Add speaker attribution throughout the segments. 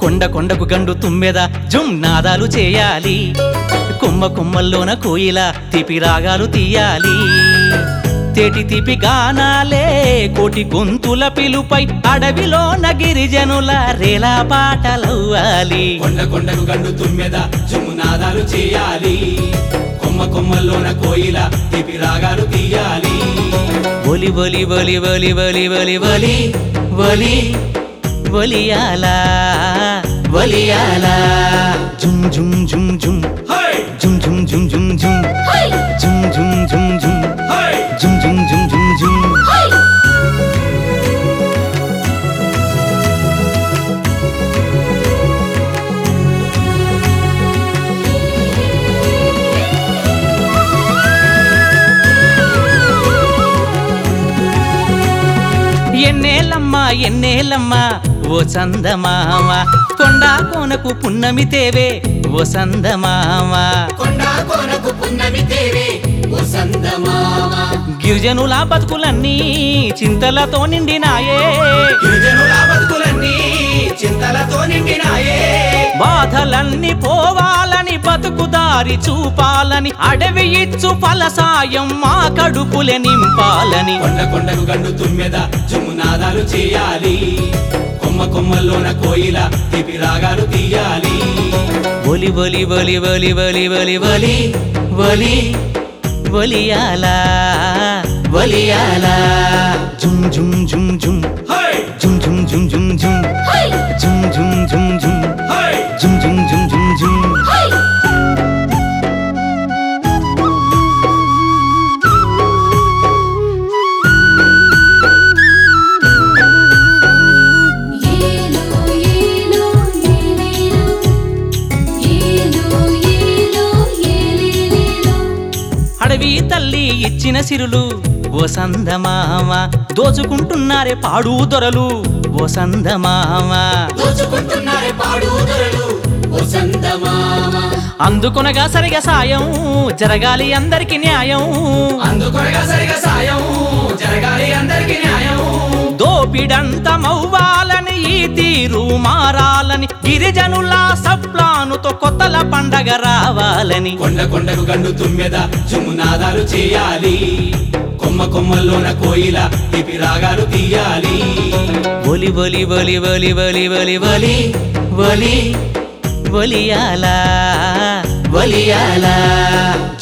Speaker 1: కొండ కొండకు గండు తుమ్మెద జుమ్ నాదాలు చేయాలి. కుమ్మ కుమ్మల్లోన కోయిల తీపి రాగాలు తీయాలి. తేటి తీపి గానాలే కోటి గొంతుల పిలుపై అడవిలో గిరిజనుల రేలా పాటలు అవ్వాలి
Speaker 2: కొండ కొండకు గండు తుమ్మెద జుమ్ నాదాలు చేయాలి. కొమ్మ కొమ్మల్లోన కోయిల తిపి రాగాలు తీయాలి.
Speaker 1: బొలి బొలి బొలి బొలి బొలి బొలి బొలి బొలి బొలియాలా బొలియాలా జుమ్ జుమ్ జుమ్ జుమ్
Speaker 2: హై!
Speaker 1: జుమ్ జుమ్ జుమ్ జుమ్ జుమ్ జుమ్ జుమ్ జుమ్ ఎన్నేళ్ళమ్మా ఎన్నేలమ్మా? ఓ చందమామ కొండా కోనకు పున్నమి తేవే? ఓ చందమామ.
Speaker 2: కొండా కోనకు పున్నమి తేవే?
Speaker 1: గిరిజనుల బతుకులన్నీ చింతలతో నిండినాయే
Speaker 2: గిరిజనుల బతుకులన్నీ చింతలతో నిండినాయే
Speaker 1: బాధలన్నీ పోవాలని బతుకుదారి చూపాలని అడవి ఇచ్చు ఫలసాయం మా కడుపులే నింపాలని
Speaker 2: కొండ కొండకు గండు తుమ్మెద జుమునాదాలు చేయాలి కొమ్మ కొమ్మల్లోన కోయిల తిపి రాగాలు తీయాలి
Speaker 1: బొలి బొలి బొలి బొలి బొలి బొలి బొలి బొలి బొలియాలా బొలియాలా జుమ్ జుమ్ జుమ్ జుమ్
Speaker 2: హై
Speaker 1: జుమ్ జుమ్ జుమ్ జుమ్ జుమ్ జుమ్ జుమ్ జుమ్ జుమ్
Speaker 2: హై
Speaker 1: జుమ్ జుమ్ జుమ్ జుమ్ జుమ్
Speaker 3: ఏలో ఏలో ఏలేలో ఏలో ఏలో ఏలేలో
Speaker 1: అడవి తల్లి ఇచ్చిన సిరులు ఓ సందమామ. దోచుకుంటున్నారే పాడు దొరలు. ఓ సందమామ.
Speaker 2: దోచుకుంటున్నారే పాడు దొరలు.
Speaker 1: అందుకొనగా సరిగా సాయం జరగాలి అందరికి న్యాయం.
Speaker 2: అందుకొనగా సరిగా సాయం జరగాలి అందరికి న్యాయం.
Speaker 1: దోపిడంతమవ్వాలని ఈ తీరు మారాలని గిరిజనుల సప్లానుతో కొత్తల పండగ రావాలని.
Speaker 2: కొండ కొండకు గండు తుమ్మెద జుమునాదాలు చేయాలి. కొమ్మ కొమ్మల్లోన కోయిల తిపి రాగాలు తీయాలి.
Speaker 1: బొలి బొలి బొలి బొలి బొలి బొలి బొలి బొలి బొలియాలా బొలియాలా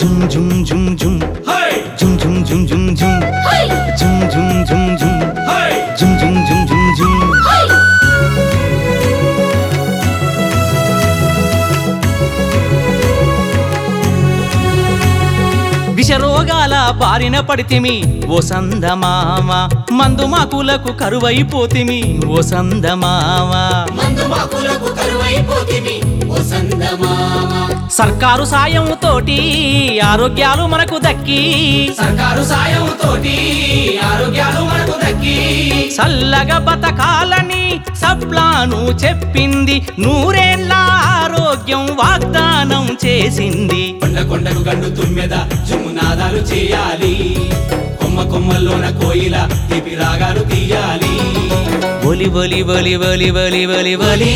Speaker 1: జుమ్ జుమ్ జుమ్ జుమ్.
Speaker 2: హై!
Speaker 1: జుమ్ జుమ్ జుమ్ జుమ్ జుమ్. జుమ్ జుమ్ జుమ్ జుమ్. విషరోగాల బారిన పడితిమి. ఓ సందమామ మందు మాకులకు కరువైపోతిమి. ఓ సందమామ. సర్కారు సాయం తోటి ఆరోగ్యాలు మనకు దక్కి.
Speaker 2: సర్కారు సాయం తోటి ఆరోగ్యాలు మనకు
Speaker 1: చల్లగా బతకాలని సప్లాను చెప్పింది. నూరేళ్ళ ఆరోగ్యం వాగ్దానం చేసింది.
Speaker 2: కొండ కొండకు గండు తుమ్మెద జుమునాదాలు చేయాలి. కొమ్మ కొమ్మల్లోన కోయిల తిపి రాగాలు తీయాలి.
Speaker 1: బొలి బొలి బొలి బొలి బొలి బొలి బొలి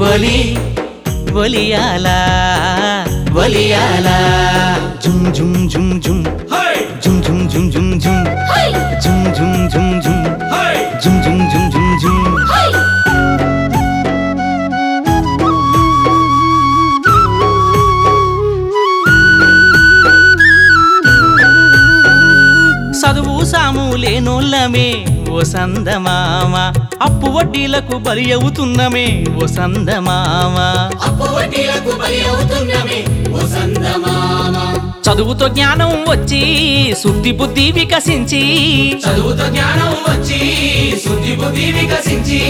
Speaker 1: బొలి బొలియాలా బొలియాలా జుమ్ జుమ్ జుమ్ జుమ్. జుమ్ జుమ్ జుమ్ జుమ్ జుమ్. జుమ్ జుమ్ జుమ్. లేనోళ్ళమే ఓ సందమామ. అప్పు వడ్డీలకు బలి అవుతున్నమే ఓ సందమామ. చదువుతో జ్ఞానం వచ్చి శుద్ధి బుద్ధి వికసించి.
Speaker 2: చదువుతో జ్ఞానం వచ్చి శుద్ధి బుద్ధి వికసించి.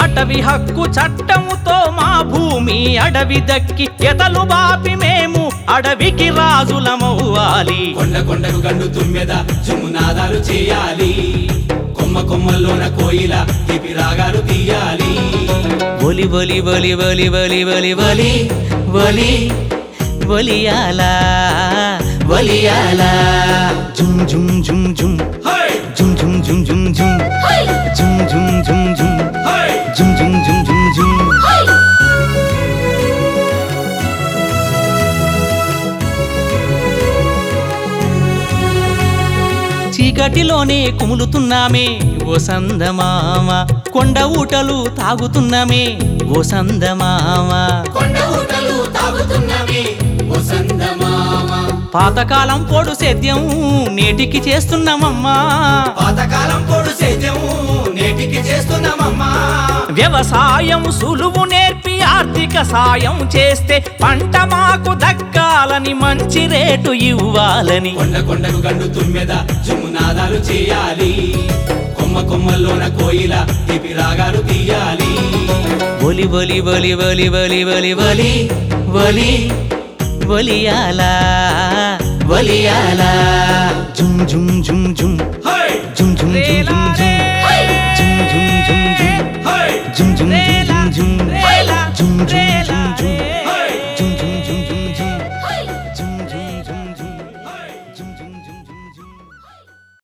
Speaker 1: అటవి హక్కు చట్టముతో మా భూమి అడవి దక్కి ఎతలు బాపి మేము అడవికి రాజులమవ్వాలి.
Speaker 2: కొండ కొండకు గండు తుమ్మెద జుమునాదాలు చేయాలి. కొమ్మ కొమ్మల్లోన కోయిల తిపి రాగాలు తీయాలి.
Speaker 1: బొలి బొలి బొలి బొలి బొలి బొలి బొలి బొలి బొలియాలా బొలియాలా జుమ్ జుమ్ జుమ్ జుమ్. జుమ్ జుమ్ జుమ్ జుమ్ జుమ్ జుమ్ జుమ్ జుమ్. ప్రకృతిలోనే కుములుతున్నామే. ఓ సందమామ కొండ ఊటలు తాగుతున్నామే. ఓ సందమామ పాతకాలం పోడు సేద్యం నేటికి చేస్తున్నామమ్మా.
Speaker 2: పాతకాలం పొడు సేద్యం నేటికి చేస్తున్నామమ్మా.
Speaker 1: వ్యవసాయం సులువు నేర్పి ఆర్థిక సాయం చేస్తే పంట మాకు దక్కాలని మంచి రేటు ఇవ్వాలని.
Speaker 2: కొండ కొండకు గండు తుమ్మెద జమునాదాలు చేయాలి. కొమ్మ కొమ్మల్లోన కోయిల తీపి రాగాలు తీయాలి.
Speaker 1: బొలి బొలి బొలి బొలి బొలి బొలి బొలి బొలి బొలియాలా బొలియాలా జుమ్ జుమ్ జుమ్ జుమ్. జుమ్ జుమ్ జుమ్ జుమ్ జుమ్. జుమ్ జుమ్ జుమ్ జుమ్
Speaker 2: హై
Speaker 1: జుమ్ జుమ్ జుమ్ జుమ్